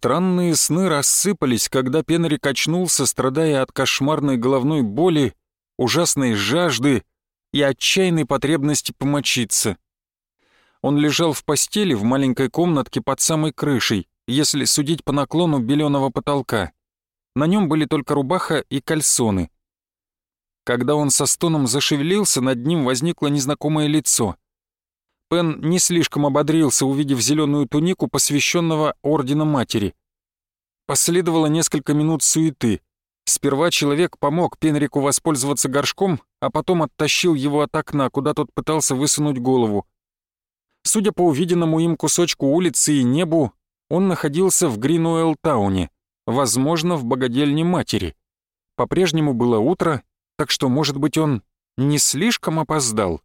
Странные сны рассыпались, когда Пенрик очнулся, страдая от кошмарной головной боли, ужасной жажды и отчаянной потребности помочиться. Он лежал в постели в маленькой комнатке под самой крышей, если судить по наклону беленого потолка. На нем были только рубаха и кальсоны. Когда он со стоном зашевелился, над ним возникло незнакомое лицо. Пен не слишком ободрился, увидев зеленую тунику, посвященного Ордена Матери. Последовало несколько минут суеты. Сперва человек помог Пенрику воспользоваться горшком, а потом оттащил его от окна, куда тот пытался высунуть голову. Судя по увиденному им кусочку улицы и небу, он находился в Гринуэлл-тауне, возможно, в богадельне матери. По-прежнему было утро, так что, может быть, он не слишком опоздал.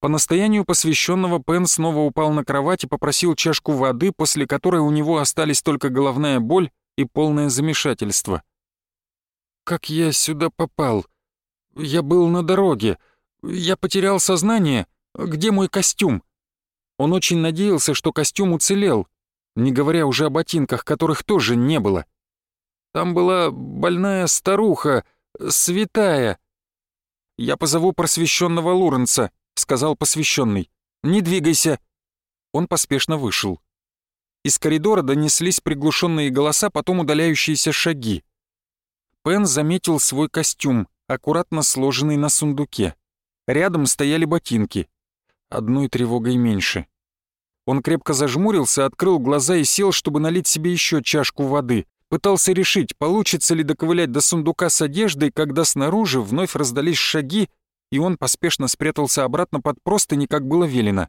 По настоянию посвященного Пен снова упал на кровать и попросил чашку воды, после которой у него остались только головная боль и полное замешательство. «Как я сюда попал? Я был на дороге. Я потерял сознание. Где мой костюм?» Он очень надеялся, что костюм уцелел, не говоря уже о ботинках, которых тоже не было. Там была больная старуха, святая. «Я позову просвещенного Луренса», — сказал посвященный. «Не двигайся». Он поспешно вышел. Из коридора донеслись приглушенные голоса, потом удаляющиеся шаги. Пен заметил свой костюм, аккуратно сложенный на сундуке. Рядом стояли ботинки. Одной тревогой меньше. Он крепко зажмурился, открыл глаза и сел, чтобы налить себе еще чашку воды. Пытался решить, получится ли доковылять до сундука с одеждой, когда снаружи вновь раздались шаги, и он поспешно спрятался обратно под простыни, как было велено.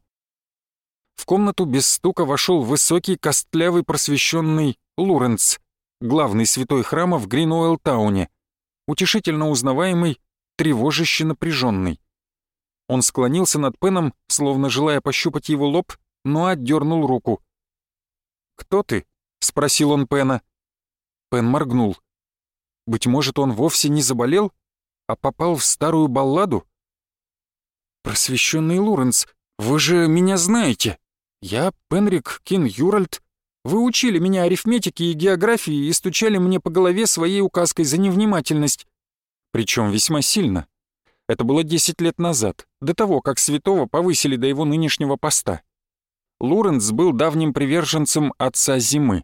В комнату без стука вошел высокий, костлявый, просвещенный Луренс, главный святой храма в Гринуэлл-тауне, утешительно узнаваемый, тревожище напряженный. Он склонился над Пеном, словно желая пощупать его лоб, но отдернул руку. «Кто ты?» — спросил он Пена. Пен моргнул. Быть может, он вовсе не заболел, а попал в старую балладу? «Просвещенный Луренс, вы же меня знаете. Я Пенрик Кин Юральд. Вы учили меня арифметике и географии и стучали мне по голове своей указкой за невнимательность. Причем весьма сильно. Это было 10 лет назад, до того, как святого повысили до его нынешнего поста. Луренс был давним приверженцем отца зимы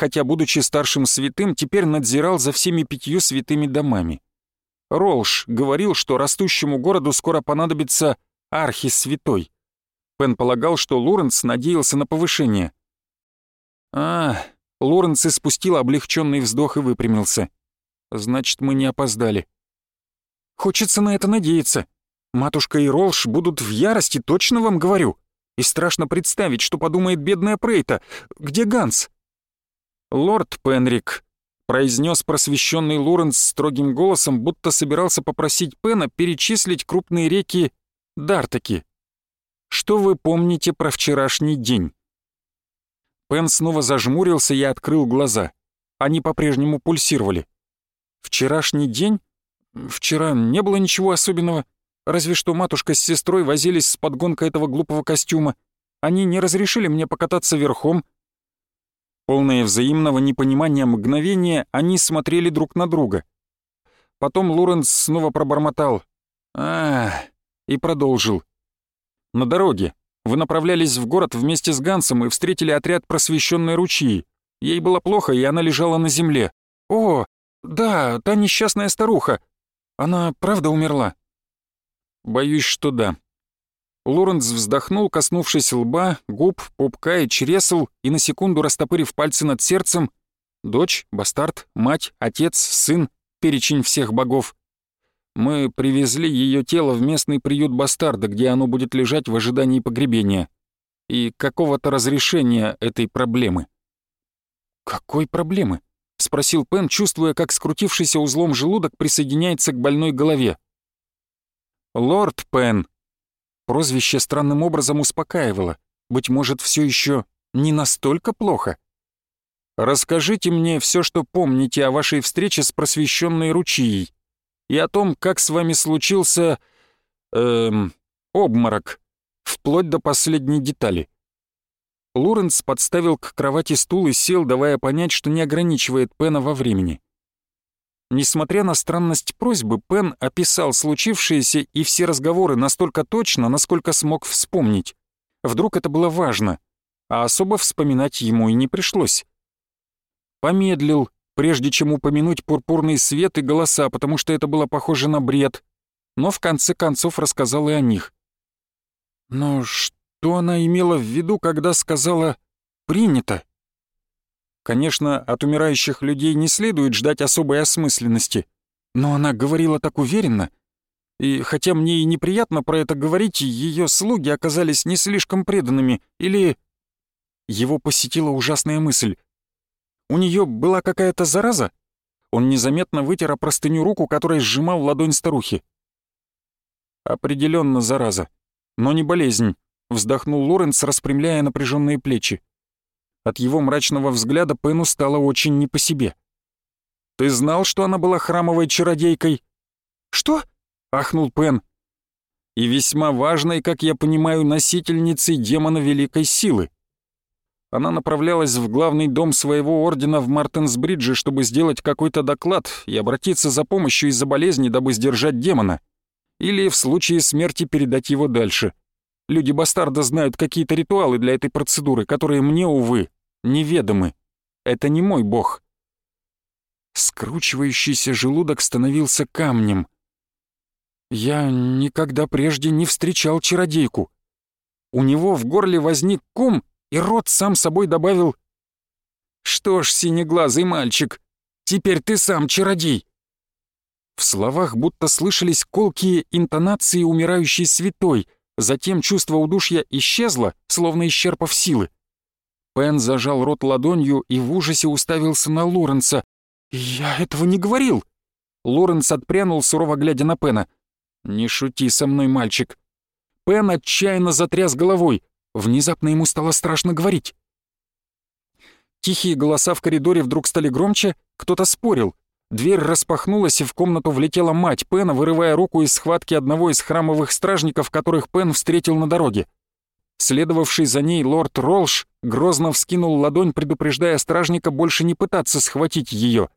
хотя, будучи старшим святым, теперь надзирал за всеми пятью святыми домами. Ролш говорил, что растущему городу скоро понадобится архисвятой. Пен полагал, что Лоренс надеялся на повышение. «А, Лоренс испустил облегченный вздох и выпрямился. Значит, мы не опоздали. Хочется на это надеяться. Матушка и Ролш будут в ярости, точно вам говорю. И страшно представить, что подумает бедная Прейта. Где Ганс? «Лорд Пенрик», — произнес просвещенный Лоренс строгим голосом, будто собирался попросить Пена перечислить крупные реки Дартаки. «Что вы помните про вчерашний день?» Пен снова зажмурился и открыл глаза. Они по-прежнему пульсировали. «Вчерашний день? Вчера не было ничего особенного. Разве что матушка с сестрой возились с подгонкой этого глупого костюма. Они не разрешили мне покататься верхом, Полное взаимного непонимания мгновения, они смотрели друг на друга. Потом Лоренс снова пробормотал а, и продолжил. «На дороге. Вы направлялись в город вместе с Гансом и встретили отряд просвещенной ручьи. Ей было плохо, и она лежала на земле. О, да, та несчастная старуха. Она правда умерла?» «Боюсь, что да», Лоренс вздохнул, коснувшись лба, губ, пупка и чресл, и на секунду растопырив пальцы над сердцем. Дочь, бастард, мать, отец, сын, перечень всех богов. Мы привезли ее тело в местный приют бастарда, где оно будет лежать в ожидании погребения. И какого-то разрешения этой проблемы. «Какой проблемы?» — спросил Пен, чувствуя, как скрутившийся узлом желудок присоединяется к больной голове. «Лорд Пен», Прозвище странным образом успокаивало. Быть может, все еще не настолько плохо? Расскажите мне все, что помните о вашей встрече с просвещенной ручьей и о том, как с вами случился... Эм, обморок, вплоть до последней детали. Лоренс подставил к кровати стул и сел, давая понять, что не ограничивает Пена во времени. Несмотря на странность просьбы, Пен описал случившееся и все разговоры настолько точно, насколько смог вспомнить. Вдруг это было важно, а особо вспоминать ему и не пришлось. Помедлил, прежде чем упомянуть пурпурный свет и голоса, потому что это было похоже на бред, но в конце концов рассказал и о них. Но что она имела в виду, когда сказала «принято»? Конечно, от умирающих людей не следует ждать особой осмысленности, но она говорила так уверенно, и хотя мне и неприятно про это говорить, ее слуги оказались не слишком преданными, или... Его посетила ужасная мысль. У нее была какая-то зараза? Он незаметно вытер о простыню руку, которой сжимал ладонь старухи. Определенно зараза, но не болезнь, вздохнул Лоренс, распрямляя напряженные плечи. От его мрачного взгляда Пену стало очень не по себе. «Ты знал, что она была храмовой чародейкой?» «Что?» — ахнул Пен. «И весьма важной, как я понимаю, носительницей демона Великой Силы. Она направлялась в главный дом своего ордена в Мартенсбридже, чтобы сделать какой-то доклад и обратиться за помощью из-за болезни, дабы сдержать демона. Или в случае смерти передать его дальше. Люди бастарда знают какие-то ритуалы для этой процедуры, которые мне, увы, неведомы. Это не мой бог. Скручивающийся желудок становился камнем. Я никогда прежде не встречал чародейку. У него в горле возник ком, и рот сам собой добавил «Что ж, синеглазый мальчик, теперь ты сам чародей». В словах будто слышались колкие интонации умирающей святой — Затем чувство удушья исчезло, словно исчерпав силы. Пен зажал рот ладонью и в ужасе уставился на Лоренса. «Я этого не говорил!» Лоренс отпрянул, сурово глядя на Пена. «Не шути со мной, мальчик!» Пен отчаянно затряс головой. Внезапно ему стало страшно говорить. Тихие голоса в коридоре вдруг стали громче, кто-то спорил. Дверь распахнулась, и в комнату влетела мать Пена, вырывая руку из схватки одного из храмовых стражников, которых Пен встретил на дороге. Следовавший за ней лорд Ролш грозно вскинул ладонь, предупреждая стражника больше не пытаться схватить ее.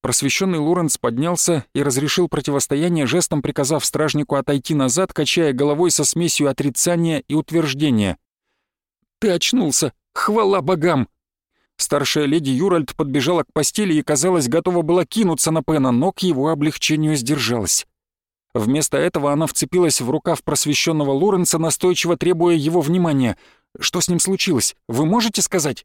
Просвещенный Лоренс поднялся и разрешил противостояние, жестом приказав стражнику отойти назад, качая головой со смесью отрицания и утверждения. «Ты очнулся! Хвала богам!» Старшая леди Юральд подбежала к постели и, казалось, готова была кинуться на Пена, но к его облегчению сдержалась. Вместо этого она вцепилась в рукав просвещенного Лоренса, настойчиво требуя его внимания. «Что с ним случилось? Вы можете сказать?»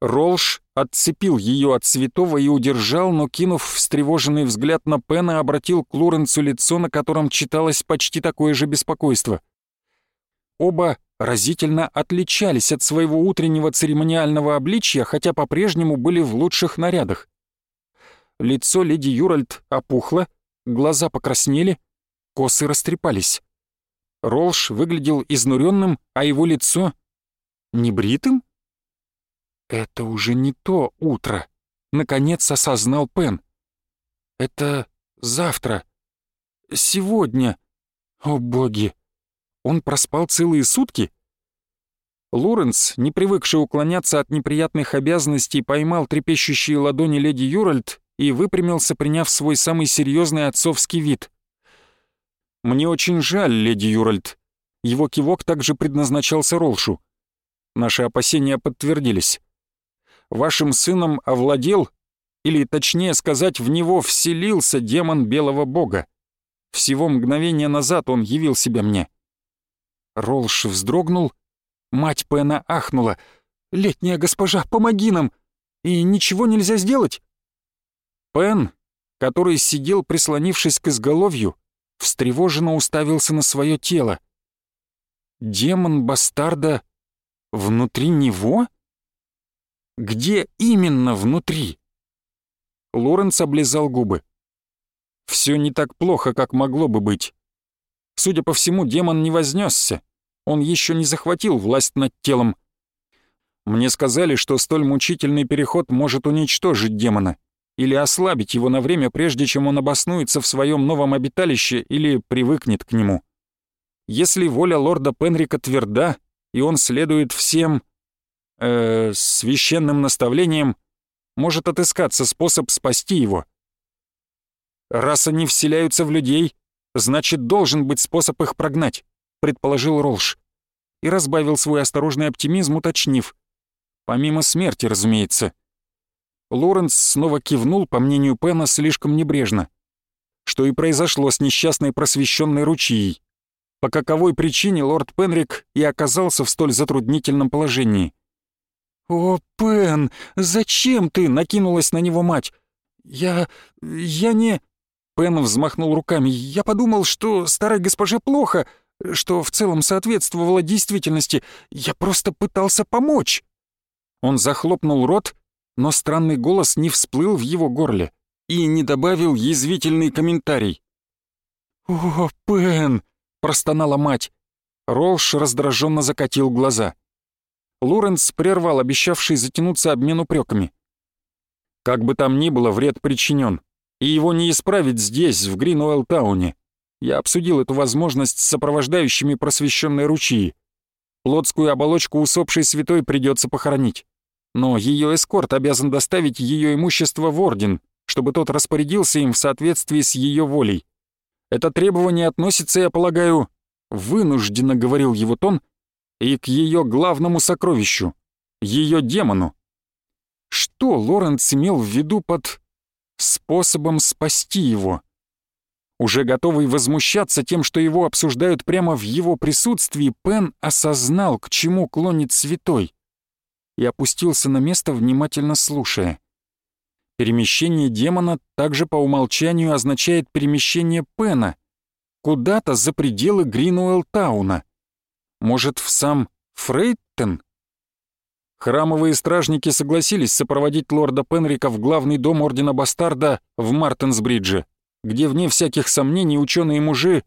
Ролш отцепил ее от святого и удержал, но, кинув встревоженный взгляд на Пена, обратил к Лоренцу лицо, на котором читалось почти такое же беспокойство. Оба разительно отличались от своего утреннего церемониального обличья, хотя по-прежнему были в лучших нарядах. Лицо леди Юральд опухло, глаза покраснели, косы растрепались. Ролш выглядел изнуренным, а его лицо — небритым? Это уже не то утро, наконец осознал Пен. Это завтра, сегодня. О боги! Он проспал целые сутки? Лоренс, не привыкший уклоняться от неприятных обязанностей, поймал трепещущие ладони леди Юральд и выпрямился, приняв свой самый серьезный отцовский вид. «Мне очень жаль, леди Юральд». Его кивок также предназначался Ролшу. Наши опасения подтвердились. Вашим сыном овладел, или точнее сказать, в него вселился демон Белого Бога. Всего мгновение назад он явил себя мне. Ролш вздрогнул, мать Пена ахнула. «Летняя госпожа, помоги нам! И ничего нельзя сделать?» Пен, который сидел, прислонившись к изголовью, встревоженно уставился на свое тело. Демон бастарда внутри него? Где именно внутри? Лоренс облизал губы. Все не так плохо, как могло бы быть. Судя по всему, демон не вознесся он еще не захватил власть над телом. Мне сказали, что столь мучительный переход может уничтожить демона или ослабить его на время, прежде чем он обоснуется в своем новом обиталище или привыкнет к нему. Если воля лорда Пенрика тверда, и он следует всем... Э, священным наставлениям, может отыскаться способ спасти его. Раз они вселяются в людей, значит, должен быть способ их прогнать, предположил Ролш. И разбавил свой осторожный оптимизм, уточнив. Помимо смерти, разумеется. Лоренс снова кивнул, по мнению Пена, слишком небрежно. Что и произошло с несчастной просвещенной ручьей. По каковой причине лорд Пенрик и оказался в столь затруднительном положении. «О, Пен, зачем ты?» — накинулась на него мать. «Я... я не...» Пен взмахнул руками. «Я подумал, что старой госпоже плохо, что в целом соответствовало действительности. Я просто пытался помочь». Он захлопнул рот, но странный голос не всплыл в его горле и не добавил язвительный комментарий. «О, Пен!» — простонала мать. Ролш раздраженно закатил глаза. Лоренс прервал обещавший затянуться обмен упреками. Как бы там ни было, вред причинен, и его не исправить здесь, в Гринуэлл-тауне. Я обсудил эту возможность с сопровождающими просвещенной ручьи. Плотскую оболочку усопшей святой придется похоронить. Но ее эскорт обязан доставить ее имущество в орден, чтобы тот распорядился им в соответствии с ее волей. Это требование относится, я полагаю, вынужденно говорил его тон, и к ее главному сокровищу, ее демону. Что Лоренц имел в виду под способом спасти его? Уже готовый возмущаться тем, что его обсуждают прямо в его присутствии, Пен осознал, к чему клонит святой, и опустился на место, внимательно слушая. Перемещение демона также по умолчанию означает перемещение Пена куда-то за пределы Гринуэлл-тауна. Может, в сам Фрейттен? Храмовые стражники согласились сопроводить лорда Пенрика в главный дом Ордена Бастарда в Мартенсбридже, где, вне всяких сомнений, ученые-мужи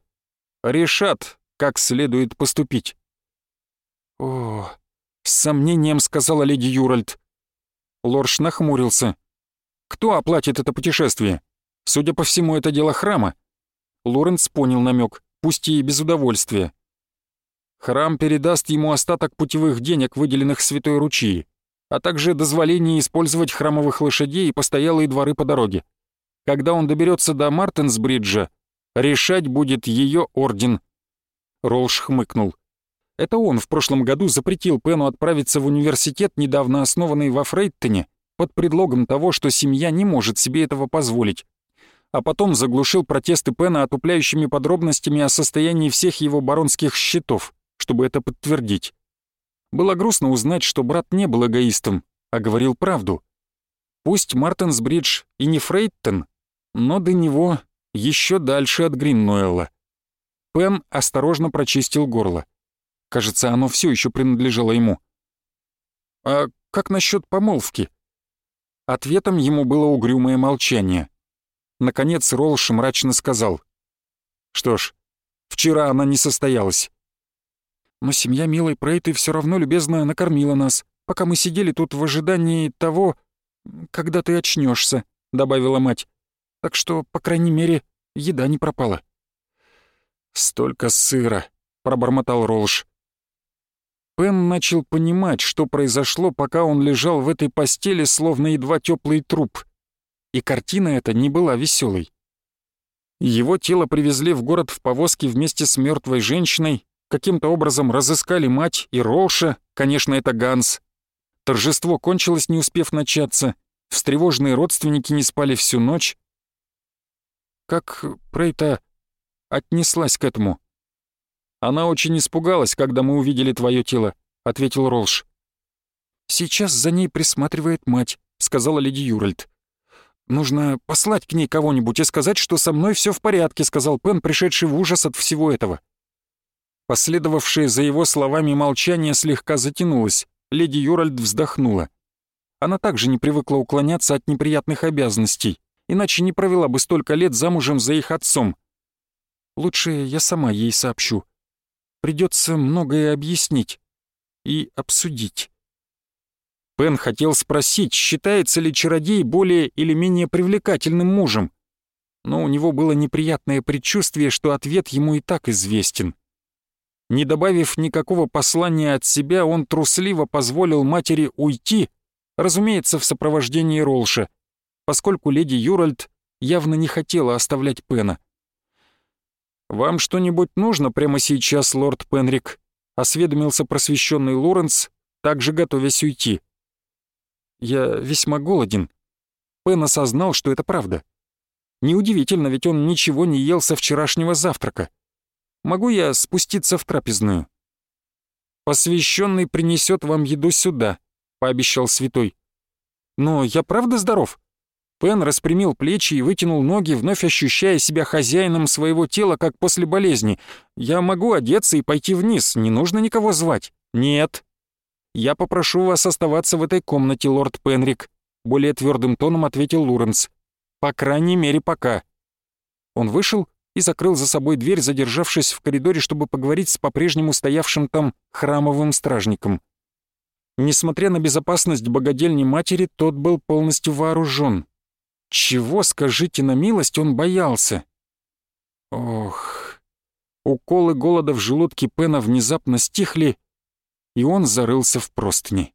решат, как следует поступить. «О!» — сомнением сказала леди Юральд. Лорш нахмурился. «Кто оплатит это путешествие? Судя по всему, это дело храма». Лоренс понял намек, пусть и без удовольствия. Храм передаст ему остаток путевых денег, выделенных Святой Ручьи, а также дозволение использовать храмовых лошадей и постоялые дворы по дороге. Когда он доберется до Мартенсбриджа, решать будет ее орден. Ролш хмыкнул. Это он в прошлом году запретил Пену отправиться в университет, недавно основанный во Фрейттоне, под предлогом того, что семья не может себе этого позволить. А потом заглушил протесты Пена отупляющими подробностями о состоянии всех его баронских счетов чтобы это подтвердить. Было грустно узнать, что брат не был эгоистом, а говорил правду. Пусть Мартенсбридж и не Фрейттон, но до него еще дальше от Гриннуэлла. Пен осторожно прочистил горло. Кажется, оно все еще принадлежало ему. «А как насчет помолвки?» Ответом ему было угрюмое молчание. Наконец Ролш мрачно сказал. «Что ж, вчера она не состоялась. Но семья милой Прейты все равно любезно накормила нас, пока мы сидели тут в ожидании того, когда ты очнешься, добавила мать. Так что, по крайней мере, еда не пропала. «Столько сыра», — пробормотал Ролш. Пен начал понимать, что произошло, пока он лежал в этой постели, словно едва теплый труп. И картина эта не была веселой. Его тело привезли в город в повозке вместе с мертвой женщиной, каким-то образом разыскали мать и Роша, конечно, это Ганс. Торжество кончилось, не успев начаться. Встревоженные родственники не спали всю ночь. Как Прейта отнеслась к этому? «Она очень испугалась, когда мы увидели твое тело», — ответил Ролш. «Сейчас за ней присматривает мать», — сказала леди Юральд. «Нужно послать к ней кого-нибудь и сказать, что со мной все в порядке», — сказал Пен, пришедший в ужас от всего этого. Последовавшее за его словами молчание слегка затянулось. Леди Юральд вздохнула. Она также не привыкла уклоняться от неприятных обязанностей, иначе не провела бы столько лет замужем за их отцом. Лучше я сама ей сообщу. Придется многое объяснить и обсудить. Пен хотел спросить, считается ли чародей более или менее привлекательным мужем, но у него было неприятное предчувствие, что ответ ему и так известен. Не добавив никакого послания от себя, он трусливо позволил матери уйти, разумеется, в сопровождении Ролша, поскольку леди Юральд явно не хотела оставлять Пена. «Вам что-нибудь нужно прямо сейчас, лорд Пенрик?» — осведомился просвещенный Лоренс, также готовясь уйти. «Я весьма голоден». Пен осознал, что это правда. Неудивительно, ведь он ничего не ел со вчерашнего завтрака. Могу я спуститься в трапезную?» «Посвященный принесет вам еду сюда», — пообещал святой. «Но я правда здоров?» Пен распрямил плечи и вытянул ноги, вновь ощущая себя хозяином своего тела, как после болезни. «Я могу одеться и пойти вниз, не нужно никого звать». «Нет». «Я попрошу вас оставаться в этой комнате, лорд Пенрик», — более твердым тоном ответил Луренс. «По крайней мере, пока». Он вышел и закрыл за собой дверь, задержавшись в коридоре, чтобы поговорить с по-прежнему стоявшим там храмовым стражником. Несмотря на безопасность богадельни матери, тот был полностью вооружен. Чего, скажите на милость, он боялся? Ох, уколы голода в желудке Пена внезапно стихли, и он зарылся в простыни.